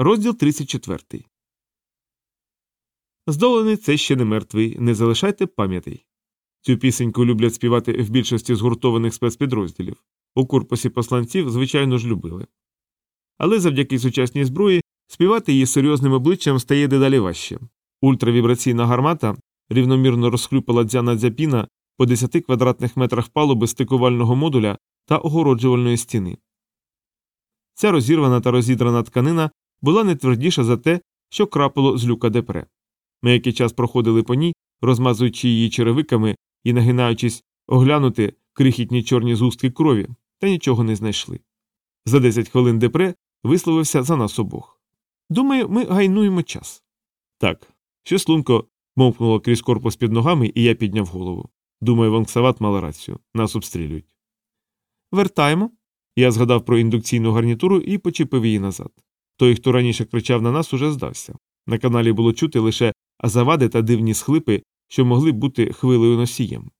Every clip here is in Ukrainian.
Розділ 34. Здолений це ще не мертвий. Не залишайте пам'ятей. Цю пісеньку люблять співати в більшості згуртованих спецпідрозділів. У корпусі посланців, звичайно ж, любили. Але завдяки сучасній зброї співати її серйозним обличчям стає дедалі важче. Ультравібраційна гармата рівномірно розхлюпала дзяна дзяпіна по 10 квадратних метрах палуби стикувального модуля та огороджувальної стіни. Ця розірвана та розідрана тканина була не твердіша за те, що крапило з люка депре. Ми який час проходили по ній, розмазуючи її черевиками і нагинаючись оглянути крихітні чорні зустки крові, та нічого не знайшли. За 10 хвилин депре висловився за нас обох. Думаю, ми гайнуємо час. Так, щось лунко мовкнуло крізь корпус під ногами, і я підняв голову. Думаю, Вонксават мала рацію. Нас обстрілюють. Вертаємо. Я згадав про індукційну гарнітуру і почепив її назад. Той, хто раніше кричав на нас, уже здався. На каналі було чути лише завади та дивні схлипи, що могли бути хвилею носієм.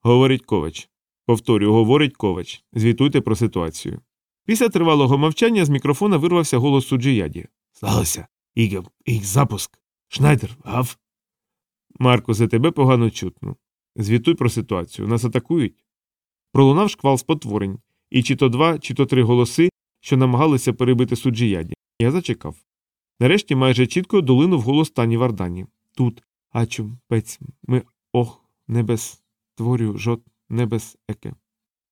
Говорить ковач. Повторюю, говорить ковач. Звітуйте про ситуацію. Після тривалого мовчання з мікрофона вирвався голос Суджияді. Сталося. Іг, іг запуск. Шнайдер, гав. Марко, за тебе погано чутно. Звітуй про ситуацію. Нас атакують. Пролунав шквал спотворень, і чи то два, чи то три голоси, що намагалися перебити суджіяді. Я зачекав. Нарешті майже чітко долинув голос Тані Вардані. Тут, ачум, пець, ми ох, небес, творю жот, небес еке.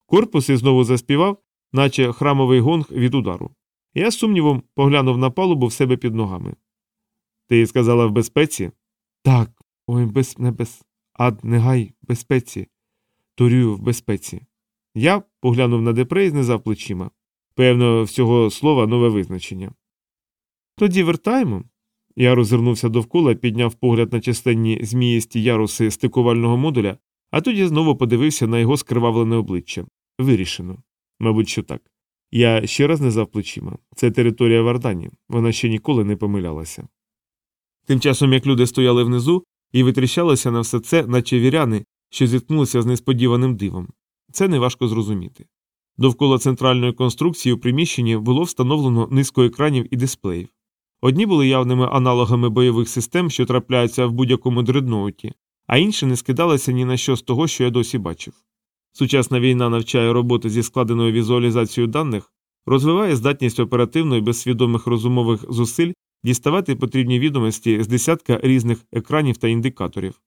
Корпус і знову заспівав, наче храмовий гонг від удару. Я з сумнівом поглянув на палубу в себе під ногами. Ти сказала в безпеці? Так, ой, без небес, ад, негай, безпеці. Торюю в безпеці. Я поглянув на депре і знизав плечима. Певно, всього слова нове визначення. Тоді вертаємо. Я розвернувся довкола, підняв погляд на численні зміїсті яруси стикувального модуля, а тоді знову подивився на його скривавлене обличчя. Вирішено. Мабуть, що так. Я ще раз не зав плечима. Це територія Вардані, вона ще ніколи не помилялася. Тим часом як люди стояли внизу і витріщалися на все це, наче віряни, що зіткнулися з несподіваним дивом. Це неважко зрозуміти. Довкола центральної конструкції у приміщенні було встановлено низку екранів і дисплеїв. Одні були явними аналогами бойових систем, що трапляються в будь-якому дредноуті, а інші не скидалися ні на що з того, що я досі бачив. Сучасна війна навчає роботи зі складеною візуалізацією даних, розвиває здатність оперативно і без свідомих розумових зусиль діставати потрібні відомості з десятка різних екранів та індикаторів.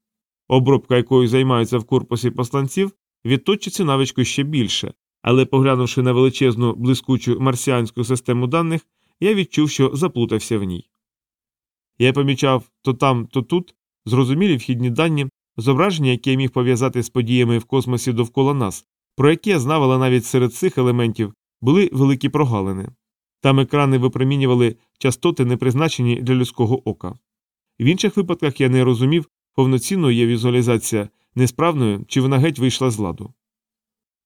Обробка, якою займаються в корпусі посланців, відточиться навичку ще більше, але, поглянувши на величезну блискучу марсіанську систему даних, я відчув, що заплутався в ній. Я помічав то там, то тут зрозумілі вхідні дані, зображення, які я міг пов'язати з подіями в космосі довкола нас, про які я знав, але навіть серед цих елементів були великі прогалини. Там екрани випромінювали частоти, не призначені для людського ока. В інших випадках я не розумів, повноцінною є візуалізація несправною чи вона геть вийшла з ладу.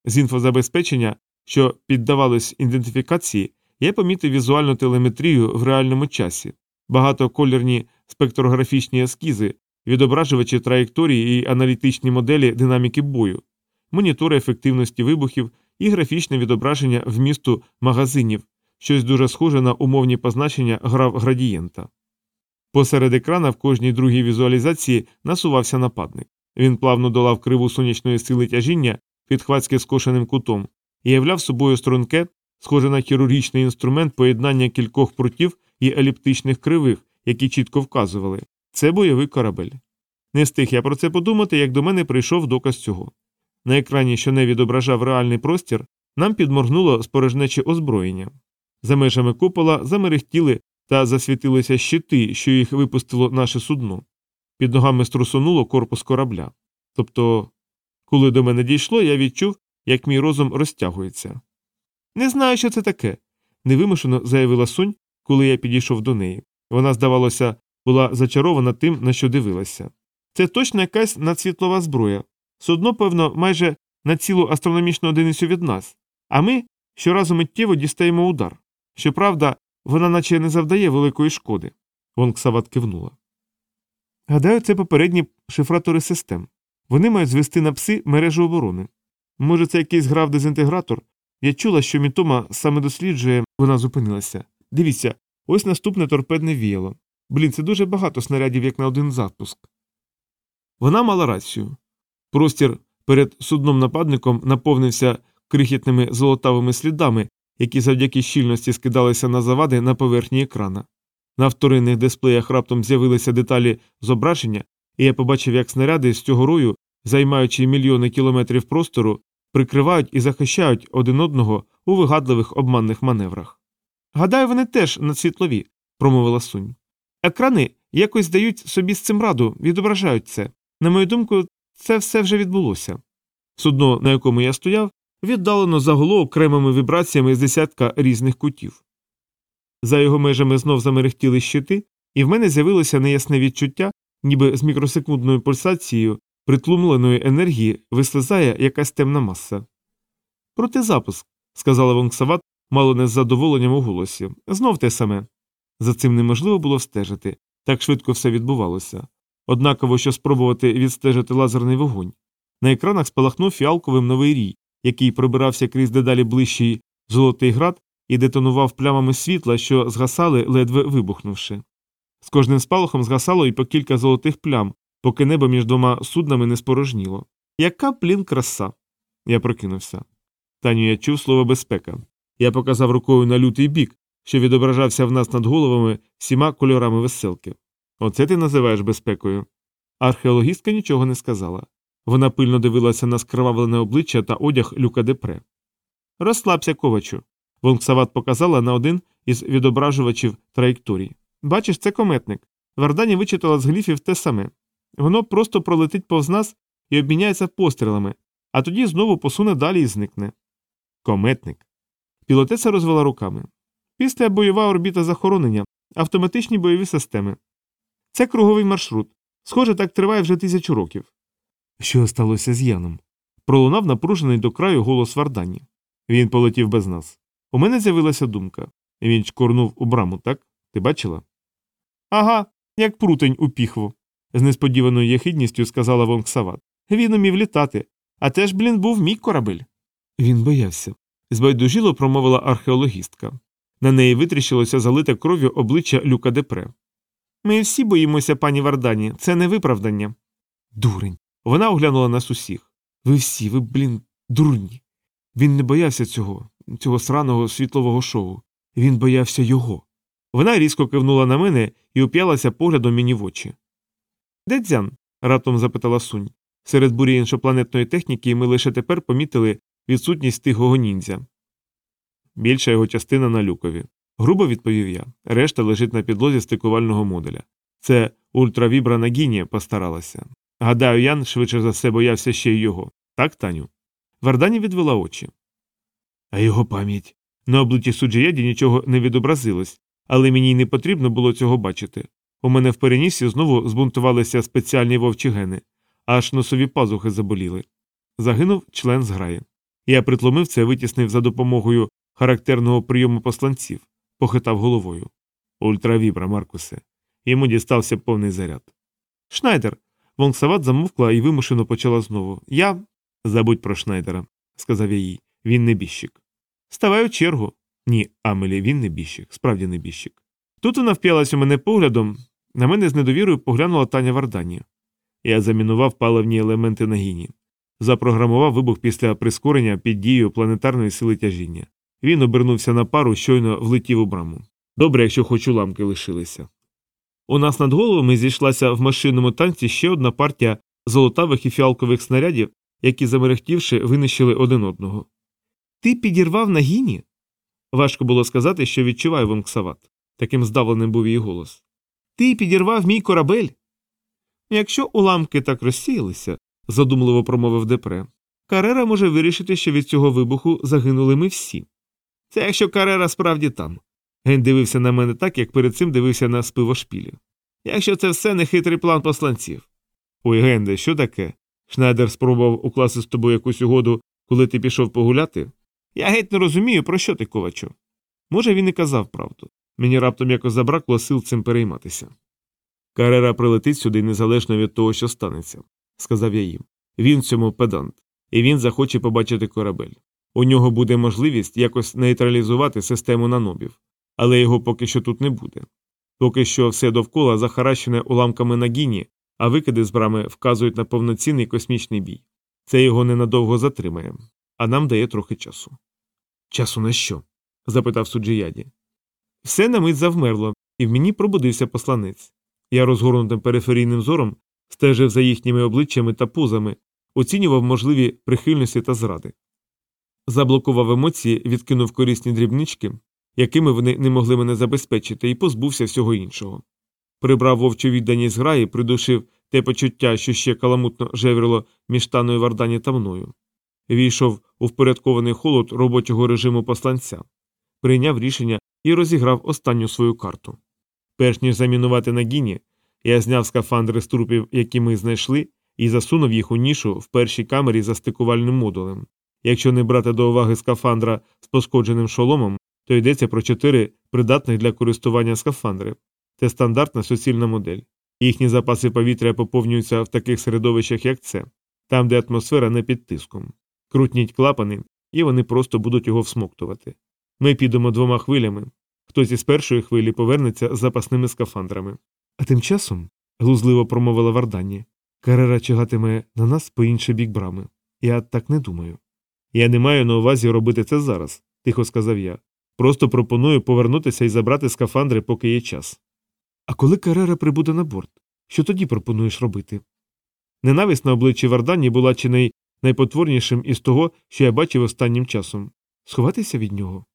З інфозабезпечення, що піддавалось ідентифікації, я помітив візуальну телеметрію в реальному часі, багатоколірні спектрографічні ескізи, відображувачі траєкторії і аналітичні моделі динаміки бою, монітори ефективності вибухів і графічне відображення вмісту магазинів, щось дуже схоже на умовні позначення грав градієнта. Посеред екрана в кожній другій візуалізації насувався нападник. Він плавно долав криву сонячної сили тяжіння підхватськи скошеним кутом і являв собою струнке, схоже на хірургічний інструмент поєднання кількох прутів і еліптичних кривих, які чітко вказували це бойовий корабель. Не встиг я про це подумати, як до мене прийшов доказ цього. На екрані, що не відображав реальний простір, нам підморгнуло спорожнече озброєння. За межами купола замерехтіли та засвітилися щити, що їх випустило наше судно. Під ногами струсонуло корпус корабля. Тобто, коли до мене дійшло, я відчув, як мій розум розтягується. Не знаю, що це таке, невимушено заявила Сунь, коли я підійшов до неї. Вона, здавалося, була зачарована тим, на що дивилася. Це точно якась надсвітлова зброя. Судно, певно, майже на цілу астрономічну одиницю від нас, а ми щоразу миттєво дістаємо удар. Щоправда, вона наче не завдає великої шкоди. Вонксават кивнула. Гадаю, це попередні шифратори систем. Вони мають звести на пси мережу оборони. Може, це якийсь грав дезінтегратор? Я чула, що Мітома саме досліджує, вона зупинилася. Дивіться, Ось наступне торпедне віяло. Блін, це дуже багато снарядів, як на один запуск. Вона мала рацію. Простір перед судном нападником наповнився крихітними золотавими слідами, які завдяки щільності скидалися на завади на поверхні екрана. На вторинних дисплеях раптом з'явилися деталі зображення, і я побачив, як снаряди з цього рою, займаючи мільйони кілометрів простору, прикривають і захищають один одного у вигадливих обманних маневрах. Гадаю, вони теж надсвітлові, промовила сунь. Екрани якось дають собі з цим раду, відображають це. На мою думку, це все вже відбулося. Судно, на якому я стояв, віддалено загуло окремими вібраціями з десятка різних кутів. За його межами знов замерехтіли щити, і в мене з'явилося неясне відчуття, ніби з мікросекундною пульсацією притлумленої енергії вислизає якась темна маса. Протизапуск, сказала Вонксават, мало не з задоволенням у голосі. Знов те саме. За цим неможливо було встежити, так швидко все відбувалося. Однаково, що спробувати відстежити лазерний вогонь. На екранах спалахнув фіалковим новий рій, який пробирався крізь дедалі ближчий золотий град і детонував плямами світла, що згасали, ледве вибухнувши. З кожним спалахом згасало і по кілька золотих плям, поки небо між двома суднами не спорожніло. Яка плін краса. Я прокинувся. Таню я чув слово безпека. Я показав рукою на лютий бік, що відображався в нас над головами всіма кольорами веселки. Оце ти називаєш безпекою. Археологістка нічого не сказала. Вона пильно дивилася на скривавлене обличчя та одяг люка депре. Розслабся, ковачу. Вонксават показала на один із відображувачів траєкторій. Бачиш, це кометник. Вардані вичитала з гліфів те саме. Воно просто пролетить повз нас і обміняється пострілами, а тоді знову посуне далі і зникне. Кометник. Пілотеса розвела руками. Після бойова орбіта захоронення, автоматичні бойові системи. Це круговий маршрут. Схоже, так триває вже тисячу років. Що сталося з Яном? Пролунав напружений до краю голос Вардані. Він полетів без нас. У мене з'явилася думка. Він чкорнув у браму, так? Ти бачила? Ага, як прутень у піхву, з несподіваною єхидністю сказала Вонксават. Він умів літати, а теж, блін, був мій корабель. Він боявся. Збайдужіло промовила археологістка. На неї витріщилося залите кров'ю обличчя Люка Депре. Ми всі боїмося, пані Вардані, це не виправдання. Дурень. Вона оглянула нас усіх. Ви всі, ви, блін, дурні. Він не боявся цього, цього сраного світлового шоу. Він боявся його. Вона різко кивнула на мене і уп'ялася поглядом мені в очі. Де дзян? раптом запитала сунь. Серед бурі іншопланетної техніки ми лише тепер помітили відсутність тихого ніндзя. Більша його частина на люкові. Грубо відповів я. Решта лежить на підлозі стикувального модуля. Це ультравібрана гінія постаралася. Гадаю, Ян швидше за все боявся ще й його. Так, Таню? Вардані відвела очі. А його пам'ять. На обличчі суджияді нічого не відобразилось, але мені й не потрібно було цього бачити. У мене в перенісі знову збунтувалися спеціальні вовчі гени, аж носові пазухи заболіли. Загинув член зграї. Я притломив це, витіснив за допомогою характерного прийому посланців, похитав головою. Ультравібра, Маркусе. Йому дістався повний заряд. Шнайдер. Вонксават замовкла і вимушено почала знову. Я. Забудь про Шнайдера, сказав я їй. Він небіжчик. Ставай у чергу. Ні, Амелі, він небіжчик, справді небіжчик. Тут вона вп'ялась у мене поглядом, на мене з недовірою поглянула Таня Вардані. Я замінував паливні елементи на гіні. Запрограмував вибух після прискорення під дією планетарної сили тяжіння. Він обернувся на пару, щойно влетів у браму. Добре, якщо хоч уламки лишилися. У нас над головами зійшлася в машинному танці ще одна партія золотавих і фіалкових снарядів, які, замерехтівши, винищили один одного. Ти підірвав на гіні? Важко було сказати, що відчуваю Вонксават. Таким здавленим був її голос. Ти підірвав мій корабель. Якщо уламки так розсіялися, задумливо промовив Депре, Карера може вирішити, що від цього вибуху загинули ми всі. Це якщо Карера справді там. Ген дивився на мене так, як перед цим дивився на спивошпілі. Якщо це все не хитрий план посланців. Ой, Генде, що таке? Шнайдер спробував укласти з тобою якусь угоду, коли ти пішов погуляти? Я геть не розумію, про що ти, ковачу. Може, він і казав правду. Мені раптом якось забракло сил цим перейматися. Карера прилетить сюди незалежно від того, що станеться, сказав я їм. Він цьому педант, і він захоче побачити корабель. У нього буде можливість якось нейтралізувати систему нанобів. але його поки що тут не буде. Поки що все довкола захаращене уламками на гіні, а викиди з брами вказують на повноцінний космічний бій. Це його ненадовго затримає, а нам дає трохи часу. Часу на що? запитав суджияді. Все на мить завмерло, і в мені пробудився посланець. Я розгорнутим периферійним зором стежив за їхніми обличчями та позами, оцінював можливі прихильності та зради. Заблокував емоції, відкинув корисні дрібнички, якими вони не могли мене забезпечити, і позбувся всього іншого. Прибрав вовчу відданість зграї, придушив те почуття, що ще каламутно жеврило між таною Вардані та мною. Війшов у впорядкований холод робочого режиму посланця, прийняв рішення і розіграв останню свою карту. Перш ніж замінувати на гіні, я зняв скафандри з трупів, які ми знайшли, і засунув їх у нішу в першій камері за стикувальним модулем. Якщо не брати до уваги скафандра з пошкодженим шоломом, то йдеться про чотири придатних для користування скафандри. Це стандартна суцільна модель. Їхні запаси повітря поповнюються в таких середовищах, як це, там, де атмосфера не під тиском. Крутніть клапани, і вони просто будуть його всмоктувати. Ми підемо двома хвилями. Хтось із першої хвилі повернеться з запасними скафандрами. А тим часом, глузливо промовила Вардані, Карера чигатиме на нас по інший бік брами. Я так не думаю. Я не маю на увазі робити це зараз, тихо сказав я. Просто пропоную повернутися і забрати скафандри, поки є час. А коли Карера прибуде на борт, що тоді пропонуєш робити? Ненависть на обличчі Вардані була чи не найпотворнішим із того, що я бачив останнім часом. Сховатися від нього?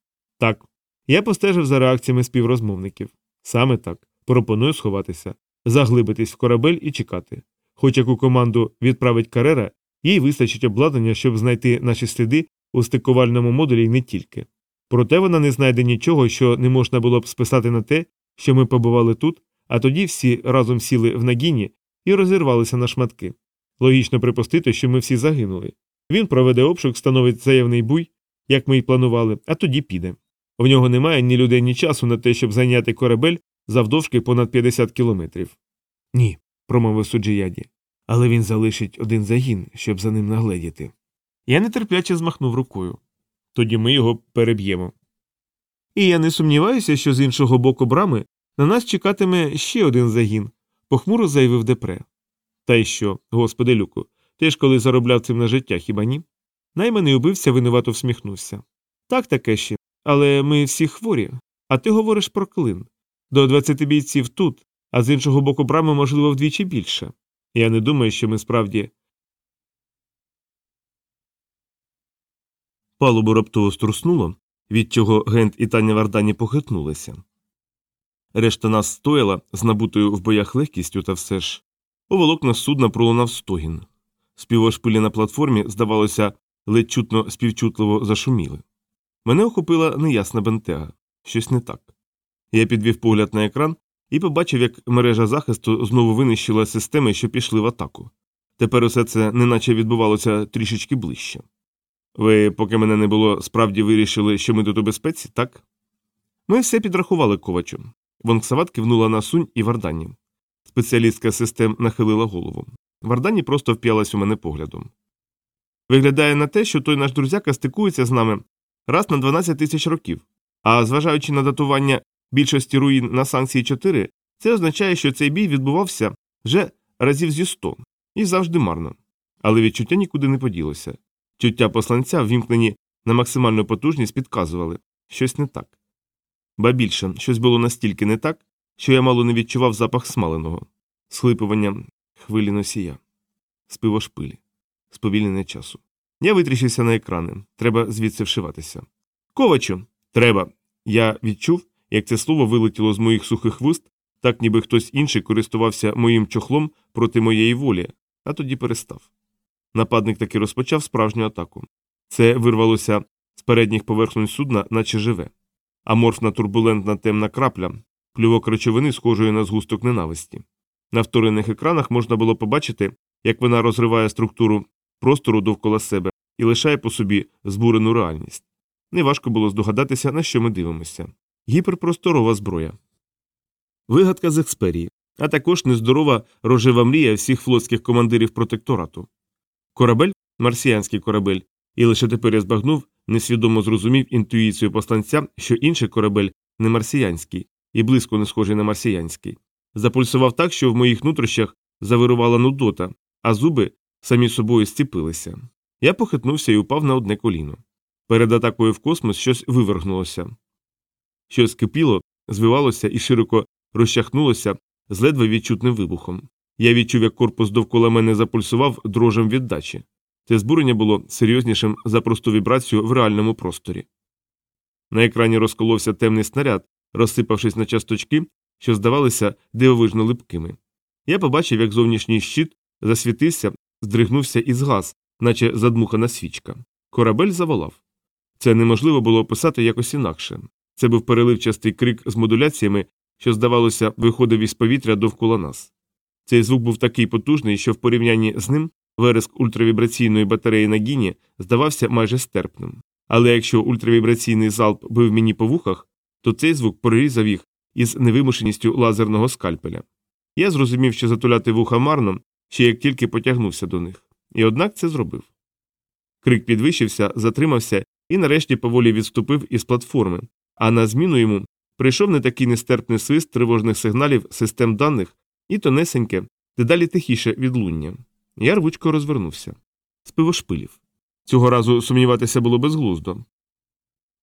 Так. Я постежив за реакціями співрозмовників. Саме так. Пропоную сховатися, заглибитись в корабель і чекати. Хоч яку команду відправить Карера, їй вистачить обладнання, щоб знайти наші сліди у стикувальному модулі і не тільки. Проте вона не знайде нічого, що не можна було б списати на те, що ми побували тут, а тоді всі разом сіли в нагіні і розірвалися на шматки. Логічно припустити, що ми всі загинули. Він проведе обшук, становить заявний буй, як ми й планували, а тоді піде. В нього немає ні людей, ні часу на те, щоб зайняти корабель завдовжки понад 50 кілометрів. Ні, промовив суджияді. Але він залишить один загін, щоб за ним нагледіти. Я нетерпляче змахнув рукою. Тоді ми його переб'ємо. І я не сумніваюся, що з іншого боку брами на нас чекатиме ще один загін, похмуро заявив Депре. Та й що, господи люку, ти ж коли заробляв цим на життя, хіба ні? Найманий убивця винувато всміхнувся. Так таке ще, але ми всі хворі, а ти говориш про клин. До 20 бійців тут, а з іншого боку брами, можливо, вдвічі більше. Я не думаю, що ми справді. Палубу раптово струснуло, від чого Гент і Таня Вардані похитнулися. Решта нас стояла з набутою в боях легкістю, та все ж у волокна судна пролунав стогін. Співошпилі на платформі, здавалося, ледь чутно співчутливо зашуміли. Мене охопила неясна бентега щось не так. Я підвів погляд на екран і побачив, як мережа захисту знову винищила системи, що пішли в атаку. Тепер усе це неначе відбувалося трішечки ближче. Ви, поки мене не було, справді вирішили, що ми тут у безпеці, так? Ми все підрахували ковачу. Вонксават кивнула на сунь і Вардані. Спеціалістка систем нахилила голову. Вардані просто вп'ялась у мене поглядом. Виглядає на те, що той наш друзяка стикується з нами раз на 12 тисяч років, а зважаючи на датування більшості руїн на санкції 4, це означає, що цей бій відбувався вже разів зі 100 і завжди марно. Але відчуття нікуди не поділося. Чуття посланця, ввімкнені на максимальну потужність, підказували щось не так. Ба більше, щось було настільки не так, що я мало не відчував запах смаленого, схлипування хвилі носія, спивошпилі, сповільнення часу. Я витріщився на екрани. Треба звідси вшиватися. Ковачу, треба. Я відчув, як це слово вилетіло з моїх сухих вуст, так ніби хтось інший користувався моїм чохлом проти моєї волі, а тоді перестав. Нападник таки розпочав справжню атаку. Це вирвалося з передніх поверхонь судна, наче живе. Аморфна турбулентна темна крапля, плювок речовини, схожої на згусток ненависті. На вторинних екранах можна було побачити, як вона розриває структуру простору довкола себе і лишає по собі збурену реальність. Неважко було здогадатися, на що ми дивимося. Гіперпросторова зброя. Вигадка з експерії, а також нездорова рожева мрія всіх флотських командирів протекторату. Корабель марсіянський корабель, і лише тепер я збагнув, несвідомо зрозумів інтуїцію посланця, що інший корабель не марсіянський, і близько не схожий на марсіянський. Запульсував так, що в моїх нутрощах завирувала нудота, а зуби самі собою зціпилися. Я похитнувся і упав на одне коліно. Перед атакою в космос щось вивергнулося. Щось кипіло, звивалося і широко розчахнулося з ледве відчутним вибухом. Я відчув, як корпус довкола мене запульсував дрожем віддачі. Це збурення було серйознішим за просту вібрацію в реальному просторі. На екрані розколовся темний снаряд, розсипавшись на часточки, що здавалися дивовижно липкими. Я побачив, як зовнішній щит засвітився, здригнувся і згас, наче задмухана свічка. Корабель заволав. Це неможливо було описати якось інакше. Це був переливчастий крик з модуляціями, що, здавалося, виходив із повітря довкола нас. Цей звук був такий потужний, що в порівнянні з ним вереск ультравібраційної батареї на гіні здавався майже стерпним. Але якщо ультравібраційний залп бив мені по вухах, то цей звук прорізав їх із невимушеністю лазерного скальпеля. Я зрозумів, що затуляти вуха марно, ще як тільки потягнувся до них. І однак це зробив. Крик підвищився, затримався і нарешті поволі відступив із платформи, а на зміну йому прийшов не такий нестерпний свист тривожних сигналів систем даних і тонесеньке, дедалі тихіше відлуння. Я рвучко розвернувся. Спивошпилів. Цього разу сумніватися було безглуздо.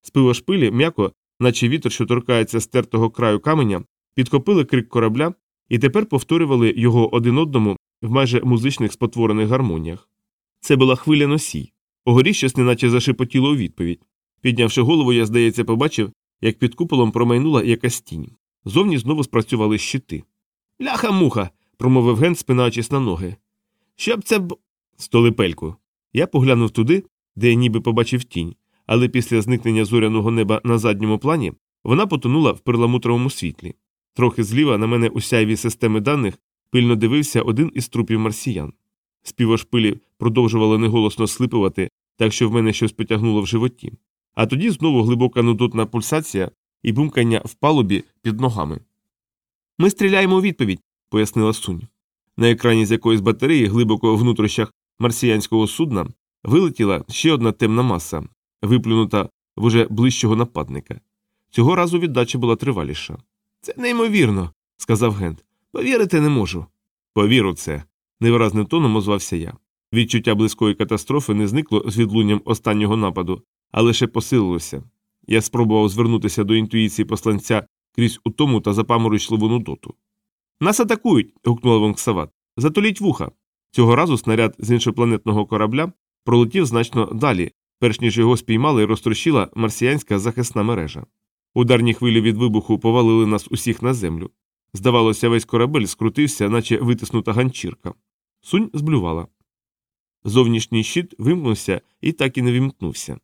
Спивошпилі м'яко, наче вітер, що торкається стертого краю каменя, підхопили крик корабля і тепер повторювали його один одному в майже музичних спотворених гармоніях. Це була хвиля носій. Погорі щось неначе зашепотіло у відповідь. Піднявши голову, я, здається, побачив, як під куполом промайнула якась тінь. Зовні знову спрацювали щити. Ляха муха. промовив ген, спинаючись на ноги. Щоб це б. Столипельку. Я поглянув туди, де я ніби побачив тінь, але після зникнення зоряного неба на задньому плані вона потонула в перламутровому світлі. Трохи зліва на мене у сяйві системи даних пильно дивився один із трупів марсіян. Співошпилі продовжували неголосно слипувати, так що в мене щось потягнуло в животі. А тоді знову глибока нудотна пульсація і бумкання в палубі під ногами. Ми стріляємо у відповідь, пояснила Сунь. На екрані з якоїсь батареї, глибоко в внутрішнях марсіянського судна, вилетіла ще одна темна маса, виплюнута в уже ближчого нападника. Цього разу віддача була триваліша. Це неймовірно, сказав Гент. Повірити не можу. Повіру це, невиразним тоном озвався я. Відчуття близької катастрофи не зникло з відлунням останнього нападу, а лише посилилося. Я спробував звернутися до інтуїції посланця крізь утому та запаморочливу нудоту. Нас атакують. гукнула Вонксават. Затуліть вуха. Цього разу снаряд з іншопланетного корабля пролетів значно далі, перш ніж його спіймала і розтрощила марсіянська захисна мережа. Ударні хвилі від вибуху повалили нас усіх на землю. Здавалося, весь корабель скрутився, наче витиснута ганчірка. Сунь зблювала. Зовнішній щит вимкнувся і так і не вимкнувся.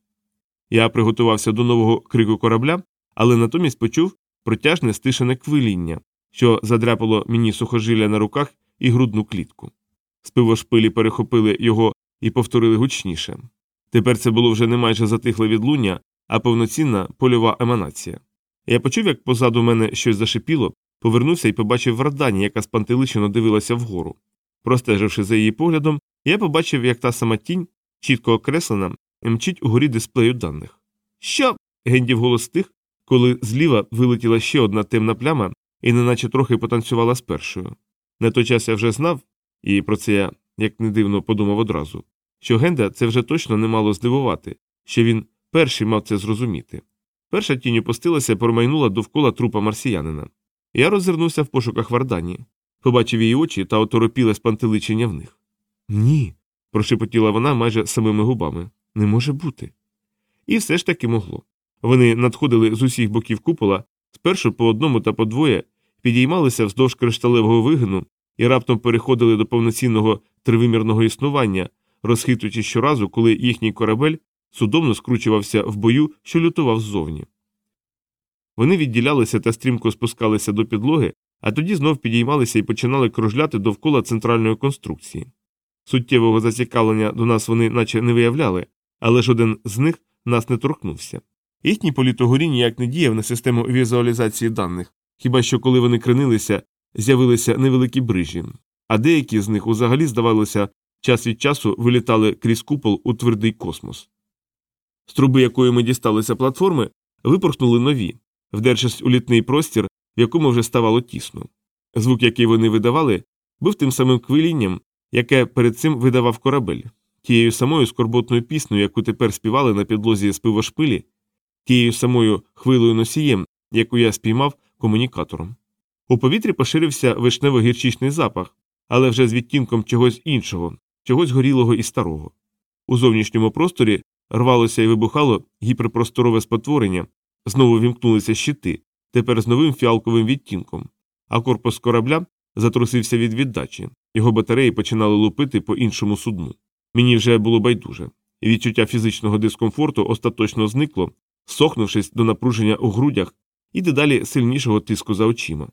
Я приготувався до нового крику корабля, але натомість почув протяжне стишене квиління, що задряпало мені сухожилля на руках і грудну клітку. Спивошпилі перехопили його і повторили гучніше. Тепер це було вже не майже затихле відлуння, а повноцінна польова еманація. Я почув, як позаду мене щось зашипіло, повернувся і побачив Вардані, яка спантеличено дивилася вгору. Простеживши за її поглядом, я побачив, як та сама тінь, чітко окреслена, мчить угорі дисплею даних. Що? гендів голос тих, коли зліва вилетіла ще одна темна пляма і неначе трохи потанцювала з першою. На той час я вже знав, і про це я, як не дивно, подумав одразу, що Генда це вже точно не мало здивувати, що він перший мав це зрозуміти. Перша тінь опустилася промайнула довкола трупа марсіянина. Я роззирнувся в пошуках Вардані, побачив її очі та оторопіле спантеличення в них. Ні, прошепотіла вона майже самими губами. Не може бути. І все ж таки могло. Вони надходили з усіх боків купола, спершу по одному та по двоє, підіймалися вздовж кришталевого вигину і раптом переходили до повноцінного тривимірного існування, розхитуючи щоразу, коли їхній корабель судомно скручувався в бою, що лютував ззовні. Вони відділялися та стрімко спускалися до підлоги, а тоді знов підіймалися і починали кружляти довкола центральної конструкції. Суттєвого зацікавлення до нас вони наче не виявляли, але жоден з них нас не торкнувся. Їхній політ ніяк не діяв на систему візуалізації даних, хіба що коли вони кренилися, з'явилися невеликі брижі, а деякі з них узагалі, здавалося, час від часу вилітали крізь купол у твердий космос. З труби, якої ми дісталися платформи, випорхнули нові, вдершись у літний простір, в якому вже ставало тісно. Звук, який вони видавали, був тим самим квилінням, яке перед цим видавав корабель, тією самою скорботною піснею, яку тепер співали на підлозі з пивошпилі, тією самою хвилою носієм, яку я спіймав комунікатором. У повітрі поширився вишнево-гірчичний запах, але вже з відтінком чогось іншого, чогось горілого і старого. У зовнішньому просторі рвалося і вибухало гіперпросторове спотворення, знову вімкнулися щити, тепер з новим фіалковим відтінком, а корпус корабля затрусився від віддачі, його батареї починали лупити по іншому судну. Мені вже було байдуже, відчуття фізичного дискомфорту остаточно зникло, сохнувшись до напруження у грудях і дедалі сильнішого тиску за очима.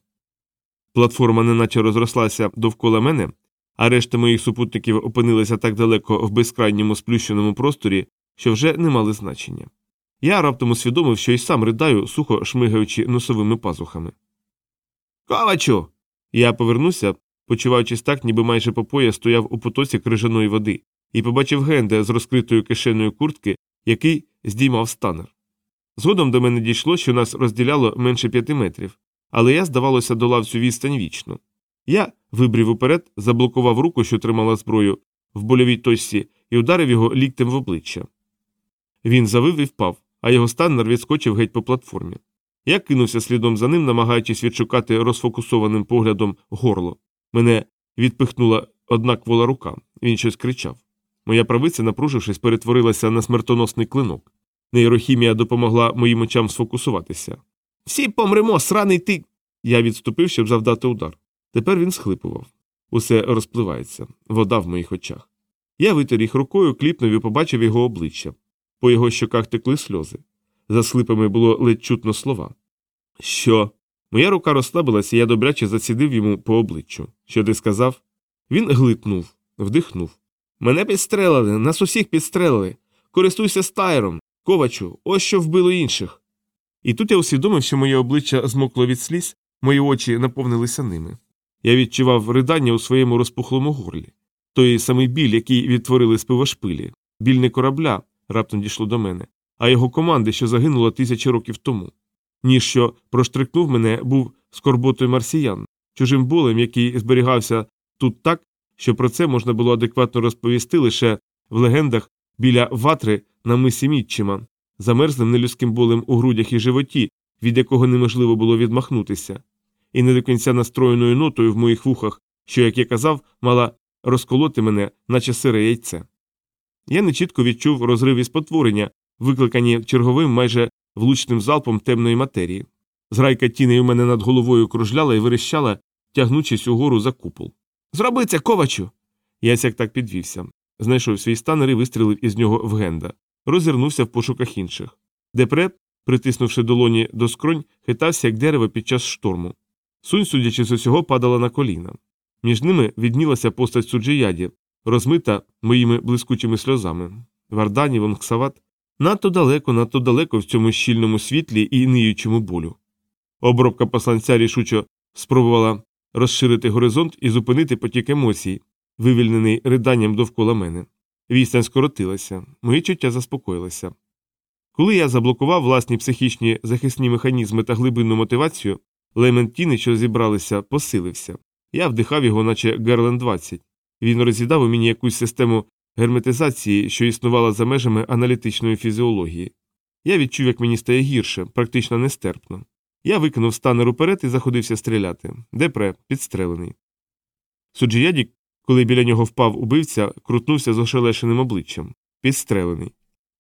Платформа неначе розрослася довкола мене, а решта моїх супутників опинилися так далеко в безкрайньому сплющеному просторі, що вже не мали значення. Я раптом усвідомив, що й сам ридаю, сухо шмигаючи носовими пазухами. Ковачу. Я повернувся, почуваючись так, ніби майже по поя стояв у потоці крижаної води, і побачив Генде з розкритою кишеною куртки, який здіймав станер. Згодом до мене дійшло, що нас розділяло менше п'яти метрів, але я, здавалося, долав цю відстань вічно. Я вибрів уперед, заблокував руку, що тримала зброю, в больовій точці, і ударив його ліктем в обличчя. Він завив і впав, а його станнер відскочив геть по платформі. Я кинувся слідом за ним, намагаючись відшукати розфокусованим поглядом горло. Мене відпихнула одна квола рука, він щось кричав. Моя правиця, напружившись, перетворилася на смертоносний клинок. Нейрохімія допомогла моїм очам сфокусуватися. Всі помремо, сраний ти. Я відступив, щоб завдати удар. Тепер він схлипував. Усе розпливається, вода в моїх очах. Я витер їх рукою, кліпнув і побачив його обличчя. По його щоках текли сльози. За слипами було ледь чутно слова. Що? Моя рука розслабилася, і я добряче зацідив йому по обличчю. Що ти сказав? Він глитнув, вдихнув. Мене підстрелили, нас усіх підстрелили. Користуйся стайром, ковачу, ось що вбило інших. І тут я усвідомив, що моє обличчя змокло від сліз, мої очі наповнилися ними. Я відчував ридання у своєму розпухлому горлі. Той самий біль, який відтворили з пивошпилі, біль не корабля, раптом дійшло до мене, а його команди, що загинула тисячі років тому. Ніж що проштрикнув мене, був скорботою марсіян, чужим болем, який зберігався тут так, що про це можна було адекватно розповісти лише в легендах біля ватри на мисі Мітчима, замерзлим нелюдським болем у грудях і животі, від якого неможливо було відмахнутися, і не до кінця настроєною нотою в моїх вухах, що, як я казав, мала розколоти мене, наче сире яйце. Я нечітко відчув розрив і спотворення, викликані черговим майже влучним залпом темної матерії. Зрайка тіней у мене над головою кружляла і верещала, тягнучись угору за купол. Зроби це, ковачу. Я сяк так підвівся. Знайшов свій станер і вистрілив із нього в генда. Розвернувся в пошуках інших. Депре, притиснувши долоні до скронь, хитався, як дерево під час шторму. Сунь, судячи з усього, падала на коліна. Між ними віднілася постать суджияді, розмита моїми блискучими сльозами. Вардані, Вонгсават надто далеко, надто далеко в цьому щільному світлі і ниючому болю. Обробка посланця рішучо спробувала розширити горизонт і зупинити потік емоцій, вивільнений риданням довкола мене. Відстань скоротилася, мої чуття заспокоїлися. Коли я заблокував власні психічні захисні механізми та глибинну мотивацію, лемент тіней, що зібралися, посилився. Я вдихав його, наче Герлен 20. Він роз'їдав у мені якусь систему герметизації, що існувала за межами аналітичної фізіології. Я відчув, як мені стає гірше, практично нестерпно. Я викинув станер уперед і заходився стріляти. Депре, підстрелений. Суджіядік, коли біля нього впав убивця, крутнувся з ошелешеним обличчям. Підстрелений.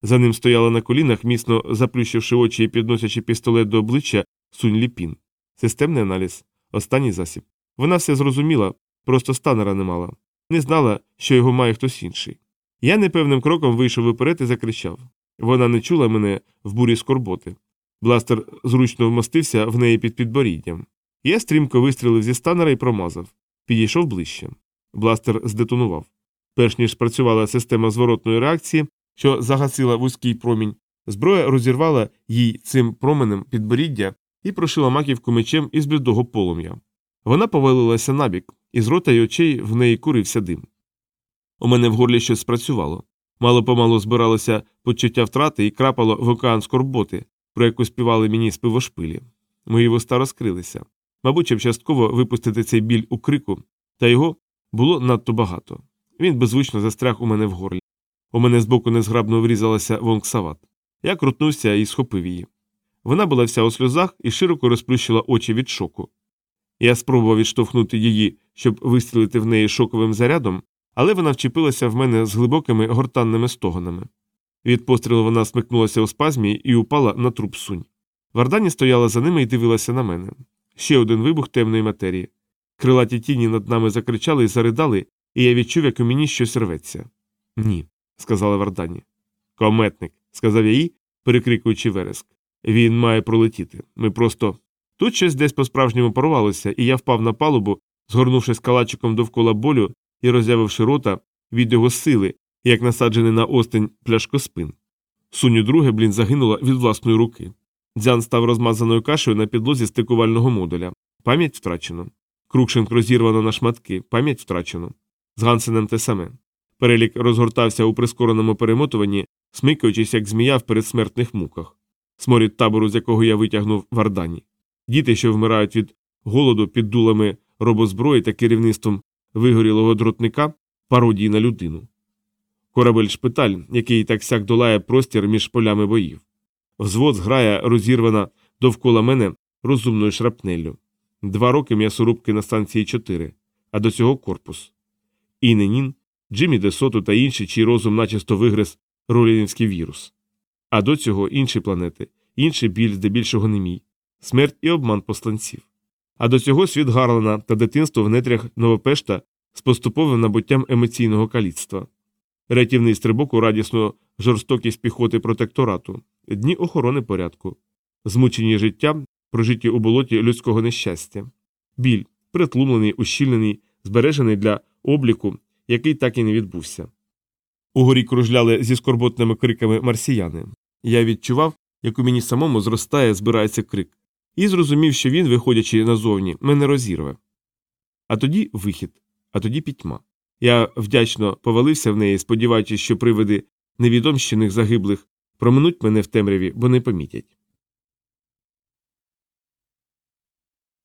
За ним стояла на колінах, міцно заплющивши очі і підносячи пістолет до обличчя Сунь Ліпін. Системний аналіз. Останній засіб. Вона все зрозуміла, просто станера не мала. Не знала, що його має хтось інший. Я непевним кроком вийшов вперед і закричав. Вона не чула мене в бурі скорботи. Бластер зручно вмостився в неї під підборіддям. Я стрімко вистрілив зі станера і промазав. Підійшов ближче. Бластер здетонував. Перш ніж спрацювала система зворотної реакції, що загасила вузький промінь, зброя розірвала їй цим променем підборіддя і прошила маківку мечем із блідого полум'я. Вона повалилася набік, і з рота й очей в неї курився дим. У мене в горлі щось спрацювало. Мало помалу збиралося почуття втрати і крапало в океан скорботи, про яку співали мені спивошпилі. Мої вуста розкрилися. Мабуть, щоб частково випустити цей біль у крику, та його було надто багато. Він беззвучно застряг у мене в горлі. У мене збоку незграбно врізалася вонксават. Я крутнувся і схопив її. Вона була вся у сльозах і широко розплющила очі від шоку. Я спробував відштовхнути її, щоб вистрілити в неї шоковим зарядом, але вона вчепилася в мене з глибокими гортанними стогонами. Від пострілу вона смикнулася у спазмі і упала на труп сунь. Вардані стояла за ними і дивилася на мене. Ще один вибух темної матерії. Крилаті тіні над нами закричали і заридали, і я відчув, як у мені щось рветься. Ні, сказала Вардані. Кометник, сказав я їй, перекрикуючи вереск. Він має пролетіти. Ми просто. Тут щось десь по-справжньому порвалося, і я впав на палубу, згорнувшись калачиком довкола болю і роззявивши рота від його сили, як насаджений на остень пляшкоспин. Суню друге, блін, загинула від власної руки. Дзян став розмазаною кашею на підлозі стикувального модуля. Пам'ять втрачено. Крукшинг розірвано на шматки, пам'ять втрачено. З Гансеном те саме. Перелік розгортався у прискореному перемотуванні, смикаючись, як змія в передсмертних муках. Сморід табору, з якого я витягнув Вардані. Діти, що вмирають від голоду під дулами робозброї та керівництвом вигорілого дротника, пародії на людину. Корабель шпиталь, який так сяк долає простір між полями боїв. Взвод зграя розірвана довкола мене розумною шрапнеллю. Два роки м'ясорубки на станції 4, а до цього корпус. Іненін, Джиммі Десоту та інші, чий розум начисто вигриз ролінівський вірус. А до цього інші планети, інший біль, здебільшого не мій, смерть і обман посланців. А до цього світ Гарлена та дитинство в нетрях Новопешта з поступовим набуттям емоційного каліцтва. Рятівний стрибок у радісну жорстокість піхоти протекторату, дні охорони порядку, змучені життя, прожиті у болоті людського нещастя, біль, притлумлений, ущільнений, збережений для обліку, який так і не відбувся. Угорі кружляли зі скорботними криками марсіяни. Я відчував, як у мені самому зростає, збирається крик, і зрозумів, що він, виходячи назовні, мене розірве. А тоді вихід, а тоді пітьма. Я вдячно повалився в неї, сподіваючись, що привиди невідомщених загиблих проминуть мене в темряві, бо не помітять.